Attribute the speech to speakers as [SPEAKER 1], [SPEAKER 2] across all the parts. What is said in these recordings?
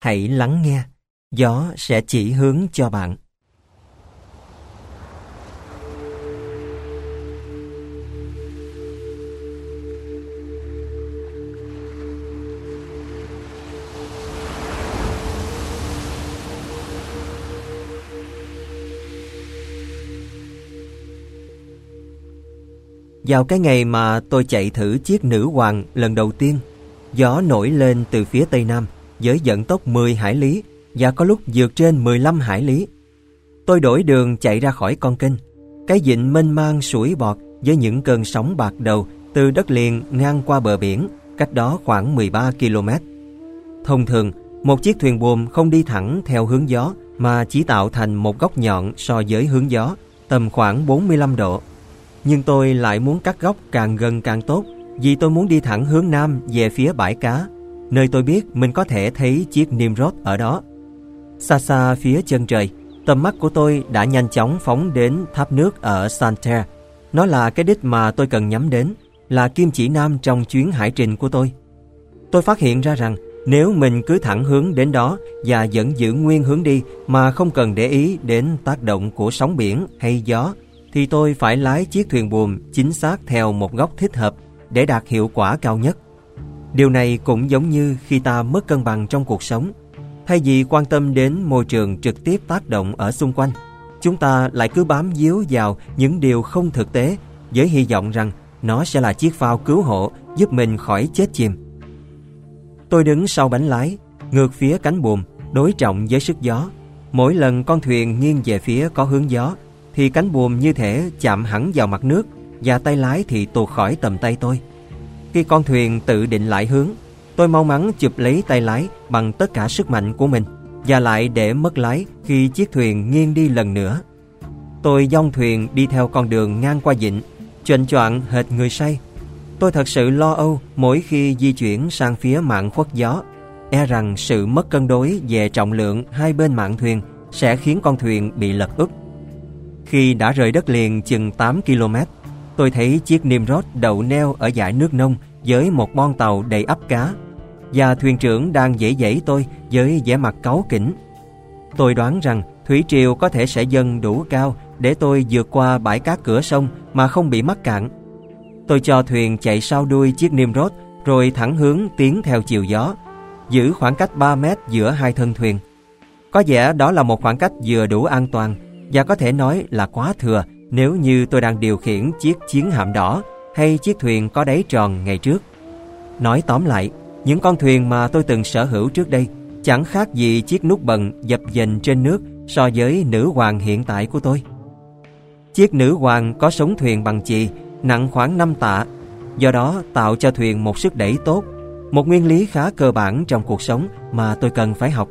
[SPEAKER 1] hãy lắng nghe. Gió sẽ chỉ hướng cho bạn. Vào cái ngày mà tôi chạy thử chiếc nữ hoàng lần đầu tiên, gió nổi lên từ phía tây nam với vận tốc 10 hải lý và có lúc vượt trên 15 hải lý. Tôi đổi đường chạy ra khỏi con kênh. Cái vịnh mênh mang sủi bọt với những cơn sóng bạc đầu từ đất liền ngang qua bờ biển, cách đó khoảng 13 km. Thông thường, một chiếc thuyền buồm không đi thẳng theo hướng gió mà chỉ tạo thành một góc nhọn so với hướng gió, tầm khoảng 45 độ. Nhưng tôi lại muốn cắt góc càng gần càng tốt vì tôi muốn đi thẳng hướng nam về phía bãi cá, nơi tôi biết mình có thể thấy chiếc Nimrod ở đó. Xa xa phía chân trời, tầm mắt của tôi đã nhanh chóng phóng đến tháp nước ở Santerre. Nó là cái đích mà tôi cần nhắm đến, là kim chỉ nam trong chuyến hải trình của tôi. Tôi phát hiện ra rằng nếu mình cứ thẳng hướng đến đó và vẫn giữ nguyên hướng đi mà không cần để ý đến tác động của sóng biển hay gió, thì tôi phải lái chiếc thuyền buồm chính xác theo một góc thích hợp để đạt hiệu quả cao nhất. Điều này cũng giống như khi ta mất cân bằng trong cuộc sống. Thay vì quan tâm đến môi trường trực tiếp tác động ở xung quanh, chúng ta lại cứ bám víu vào những điều không thực tế với hy vọng rằng nó sẽ là chiếc phao cứu hộ giúp mình khỏi chết chìm. Tôi đứng sau bánh lái, ngược phía cánh buồm, đối trọng với sức gió. Mỗi lần con thuyền nghiêng về phía có hướng gió, thì cánh buồm như thể chạm hẳn vào mặt nước và tay lái thì tuột khỏi tầm tay tôi. Khi con thuyền tự định lại hướng, tôi mau mắn chụp lấy tay lái bằng tất cả sức mạnh của mình và lại để mất lái khi chiếc thuyền nghiêng đi lần nữa. Tôi dông thuyền đi theo con đường ngang qua vịnh, chệnh choạng hệt người say. Tôi thật sự lo âu mỗi khi di chuyển sang phía mạng khuất gió, e rằng sự mất cân đối về trọng lượng hai bên mạng thuyền sẽ khiến con thuyền bị lật úp. Khi đã rời đất liền chừng 8 km, tôi thấy chiếc Nimrod đậu neo ở dải nước nông với một bon tàu đầy ắp cá và thuyền trưởng đang dễ dãy tôi với vẻ mặt cáu kỉnh. Tôi đoán rằng thủy triều có thể sẽ dâng đủ cao để tôi vượt qua bãi cát cửa sông mà không bị mắc cạn. Tôi cho thuyền chạy sau đuôi chiếc Nimrod rồi thẳng hướng tiến theo chiều gió, giữ khoảng cách 3 mét giữa hai thân thuyền. Có vẻ đó là một khoảng cách vừa đủ an toàn và có thể nói là quá thừa nếu như tôi đang điều khiển chiếc chiến hạm đỏ hay chiếc thuyền có đáy tròn ngày trước. Nói tóm lại, những con thuyền mà tôi từng sở hữu trước đây chẳng khác gì chiếc nút bần dập dềnh trên nước so với nữ hoàng hiện tại của tôi. Chiếc nữ hoàng có sống thuyền bằng chì, nặng khoảng 5 tạ, do đó tạo cho thuyền một sức đẩy tốt, một nguyên lý khá cơ bản trong cuộc sống mà tôi cần phải học.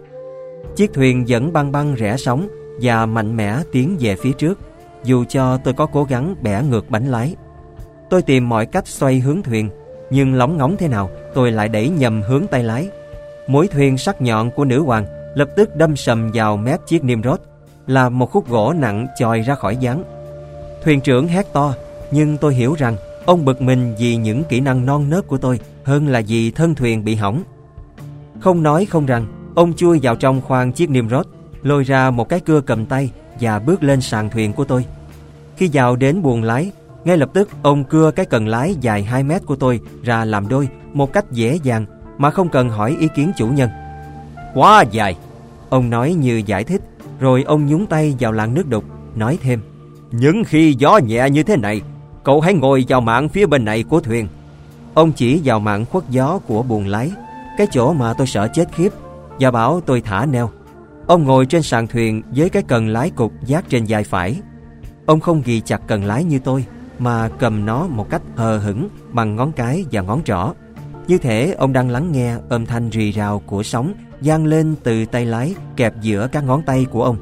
[SPEAKER 1] Chiếc thuyền vẫn băng băng rẽ sóng và mạnh mẽ tiến về phía trước, dù cho tôi có cố gắng bẻ ngược bánh lái. Tôi tìm mọi cách xoay hướng thuyền, nhưng lóng ngóng thế nào tôi lại đẩy nhầm hướng tay lái. Mũi thuyền sắc nhọn của nữ hoàng lập tức đâm sầm vào mép chiếc Nimrod, là một khúc gỗ nặng chòi ra khỏi dáng. Thuyền trưởng hét to, nhưng tôi hiểu rằng ông bực mình vì những kỹ năng non nớt của tôi hơn là vì thân thuyền bị hỏng. Không nói không rằng, ông chui vào trong khoang chiếc Nimrod, lôi ra một cái cưa cầm tay và bước lên sàn thuyền của tôi. Khi vào đến buồng lái, ngay lập tức ông cưa cái cần lái dài 2 mét của tôi ra làm đôi một cách dễ dàng mà không cần hỏi ý kiến chủ nhân. Quá dài! Ông nói như giải thích, rồi ông nhúng tay vào làn nước đục, nói thêm. Những khi gió nhẹ như thế này, cậu hãy ngồi vào mạng phía bên này của thuyền. Ông chỉ vào mạng khuất gió của buồng lái, cái chỗ mà tôi sợ chết khiếp, và bảo tôi thả neo. Ông ngồi trên sàn thuyền với cái cần lái cục giác trên vai phải. Ông không ghi chặt cần lái như tôi, mà cầm nó một cách hờ hững bằng ngón cái và ngón trỏ. Như thể ông đang lắng nghe âm thanh rì rào của sóng gian lên từ tay lái kẹp giữa các ngón tay của ông.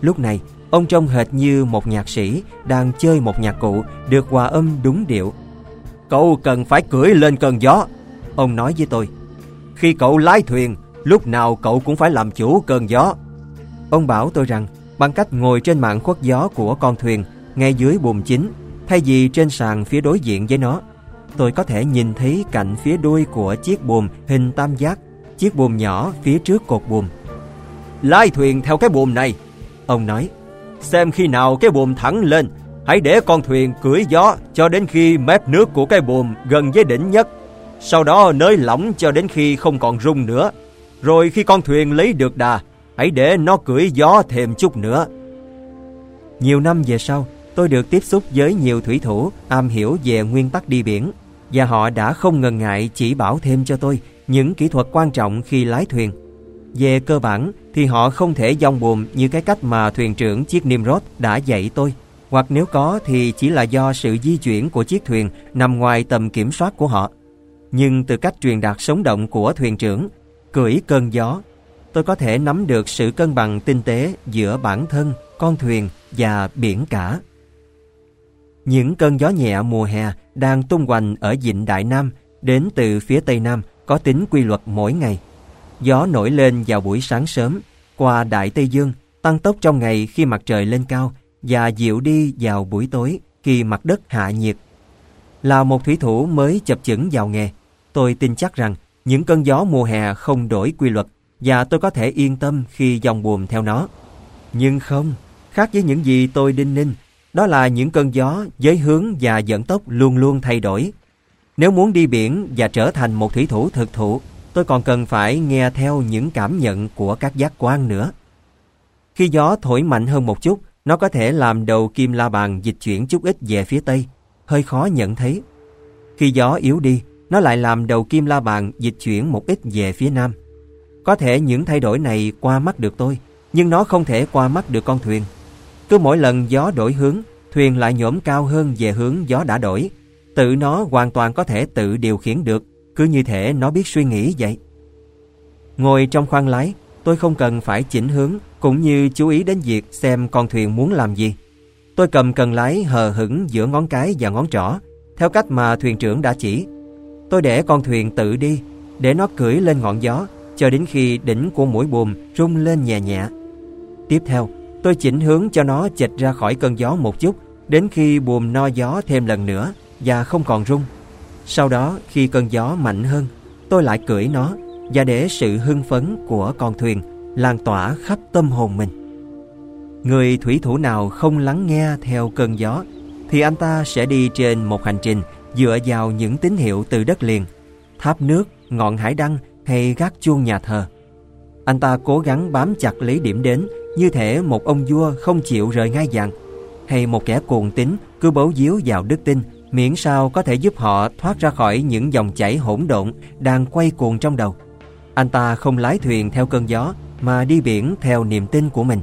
[SPEAKER 1] Lúc này, ông trông hệt như một nhạc sĩ đang chơi một nhạc cụ được hòa âm đúng điệu. Cậu cần phải cưỡi lên cơn gió, ông nói với tôi. Khi cậu lái thuyền, lúc nào cậu cũng phải làm chủ cơn gió. Ông bảo tôi rằng bằng cách ngồi trên mạng khuất gió của con thuyền ngay dưới buồm chính thay vì trên sàn phía đối diện với nó tôi có thể nhìn thấy cạnh phía đuôi của chiếc buồm hình tam giác chiếc buồm nhỏ phía trước cột buồm. Lái thuyền theo cái buồm này, ông nói. Xem khi nào cái buồm thẳng lên, hãy để con thuyền cưỡi gió cho đến khi mép nước của cái buồm gần với đỉnh nhất. Sau đó nới lỏng cho đến khi không còn rung nữa. Rồi khi con thuyền lấy được đà, hãy để nó cưỡi gió thêm chút nữa. Nhiều năm về sau, tôi được tiếp xúc với nhiều thủy thủ am hiểu về nguyên tắc đi biển và họ đã không ngần ngại chỉ bảo thêm cho tôi những kỹ thuật quan trọng khi lái thuyền. Về cơ bản thì họ không thể dòng buồm như cái cách mà thuyền trưởng chiếc Nimrod đã dạy tôi, hoặc nếu có thì chỉ là do sự di chuyển của chiếc thuyền nằm ngoài tầm kiểm soát của họ. Nhưng từ cách truyền đạt sống động của thuyền trưởng, cưỡi cơn gió, tôi có thể nắm được sự cân bằng tinh tế giữa bản thân, con thuyền và biển cả. Những cơn gió nhẹ mùa hè đang tung hoành ở vịnh Đại Nam đến từ phía Tây Nam có tính quy luật mỗi ngày. Gió nổi lên vào buổi sáng sớm, qua Đại Tây Dương, tăng tốc trong ngày khi mặt trời lên cao và dịu đi vào buổi tối khi mặt đất hạ nhiệt. Là một thủy thủ mới chập chững vào nghề, tôi tin chắc rằng những cơn gió mùa hè không đổi quy luật và tôi có thể yên tâm khi dòng buồm theo nó. Nhưng không, khác với những gì tôi đinh ninh, đó là những cơn gió với hướng và dẫn tốc luôn luôn thay đổi. Nếu muốn đi biển và trở thành một thủy thủ thực thụ, tôi còn cần phải nghe theo những cảm nhận của các giác quan nữa. Khi gió thổi mạnh hơn một chút, nó có thể làm đầu kim la bàn dịch chuyển chút ít về phía tây, hơi khó nhận thấy. Khi gió yếu đi, nó lại làm đầu kim la bàn dịch chuyển một ít về phía nam. Có thể những thay đổi này qua mắt được tôi, nhưng nó không thể qua mắt được con thuyền. Cứ mỗi lần gió đổi hướng, thuyền lại nhổm cao hơn về hướng gió đã đổi. Tự nó hoàn toàn có thể tự điều khiển được, cứ như thể nó biết suy nghĩ vậy. Ngồi trong khoang lái, tôi không cần phải chỉnh hướng cũng như chú ý đến việc xem con thuyền muốn làm gì. Tôi cầm cần lái hờ hững giữa ngón cái và ngón trỏ, theo cách mà thuyền trưởng đã chỉ. Tôi để con thuyền tự đi, để nó cưỡi lên ngọn gió, cho đến khi đỉnh của mũi buồm rung lên nhẹ nhẹ. Tiếp theo, tôi chỉnh hướng cho nó chệch ra khỏi cơn gió một chút, đến khi buồm no gió thêm lần nữa và không còn rung. Sau đó, khi cơn gió mạnh hơn, tôi lại cưỡi nó và để sự hưng phấn của con thuyền lan tỏa khắp tâm hồn mình. Người thủy thủ nào không lắng nghe theo cơn gió thì anh ta sẽ đi trên một hành trình dựa vào những tín hiệu từ đất liền, tháp nước, ngọn hải đăng hay gác chuông nhà thờ. Anh ta cố gắng bám chặt lấy điểm đến như thể một ông vua không chịu rời ngai vàng hay một kẻ cuồng tín cứ bấu víu vào đức tin miễn sao có thể giúp họ thoát ra khỏi những dòng chảy hỗn độn đang quay cuồng trong đầu. Anh ta không lái thuyền theo cơn gió mà đi biển theo niềm tin của mình.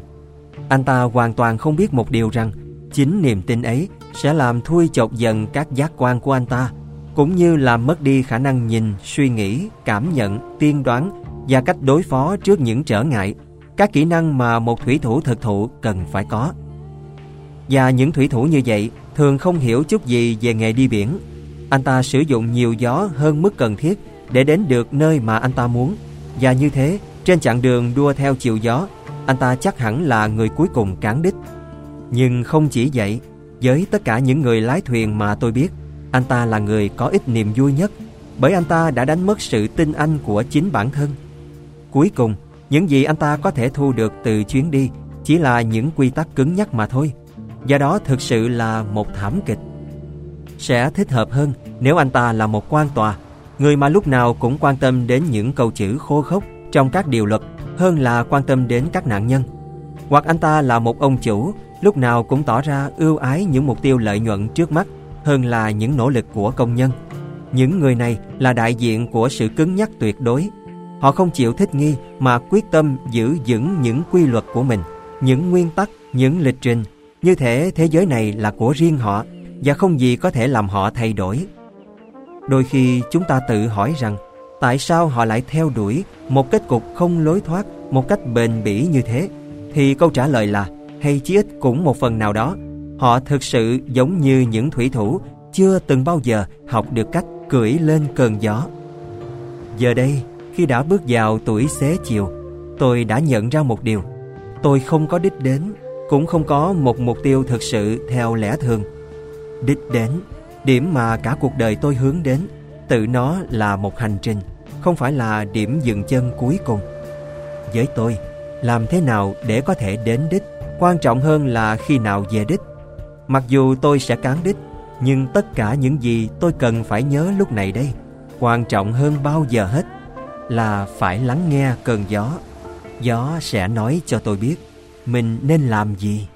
[SPEAKER 1] Anh ta hoàn toàn không biết một điều rằng chính niềm tin ấy sẽ làm thui chột dần các giác quan của anh ta cũng như làm mất đi khả năng nhìn, suy nghĩ, cảm nhận, tiên đoán và cách đối phó trước những trở ngại, các kỹ năng mà một thủy thủ thực thụ cần phải có. Và những thủy thủ như vậy thường không hiểu chút gì về nghề đi biển. Anh ta sử dụng nhiều gió hơn mức cần thiết để đến được nơi mà anh ta muốn. Và như thế, trên chặng đường đua theo chiều gió, anh ta chắc hẳn là người cuối cùng cán đích. Nhưng không chỉ vậy, với tất cả những người lái thuyền mà tôi biết, anh ta là người có ít niềm vui nhất bởi anh ta đã đánh mất sự tin anh của chính bản thân. Cuối cùng, những gì anh ta có thể thu được từ chuyến đi chỉ là những quy tắc cứng nhắc mà thôi. Do đó thực sự là một thảm kịch. Sẽ thích hợp hơn nếu anh ta là một quan tòa, người mà lúc nào cũng quan tâm đến những câu chữ khô khốc trong các điều luật hơn là quan tâm đến các nạn nhân. Hoặc anh ta là một ông chủ, lúc nào cũng tỏ ra ưu ái những mục tiêu lợi nhuận trước mắt hơn là những nỗ lực của công nhân. Những người này là đại diện của sự cứng nhắc tuyệt đối. Họ không chịu thích nghi mà quyết tâm giữ vững những quy luật của mình, những nguyên tắc, những lịch trình. Như thể thế giới này là của riêng họ và không gì có thể làm họ thay đổi. Đôi khi chúng ta tự hỏi rằng tại sao họ lại theo đuổi một kết cục không lối thoát một cách bền bỉ như thế? Thì câu trả lời là hay chí ít cũng một phần nào đó Họ thực sự giống như những thủy thủ chưa từng bao giờ học được cách cưỡi lên cơn gió. Giờ đây, khi đã bước vào tuổi xế chiều, tôi đã nhận ra một điều. Tôi không có đích đến, cũng không có một mục tiêu thực sự theo lẽ thường. Đích đến, điểm mà cả cuộc đời tôi hướng đến, tự nó là một hành trình, không phải là điểm dừng chân cuối cùng. Với tôi, làm thế nào để có thể đến đích, quan trọng hơn là khi nào về đích. Mặc dù tôi sẽ cán đích, nhưng tất cả những gì tôi cần phải nhớ lúc này đây, quan trọng hơn bao giờ hết là phải lắng nghe cơn gió. Gió sẽ nói cho tôi biết mình nên làm gì.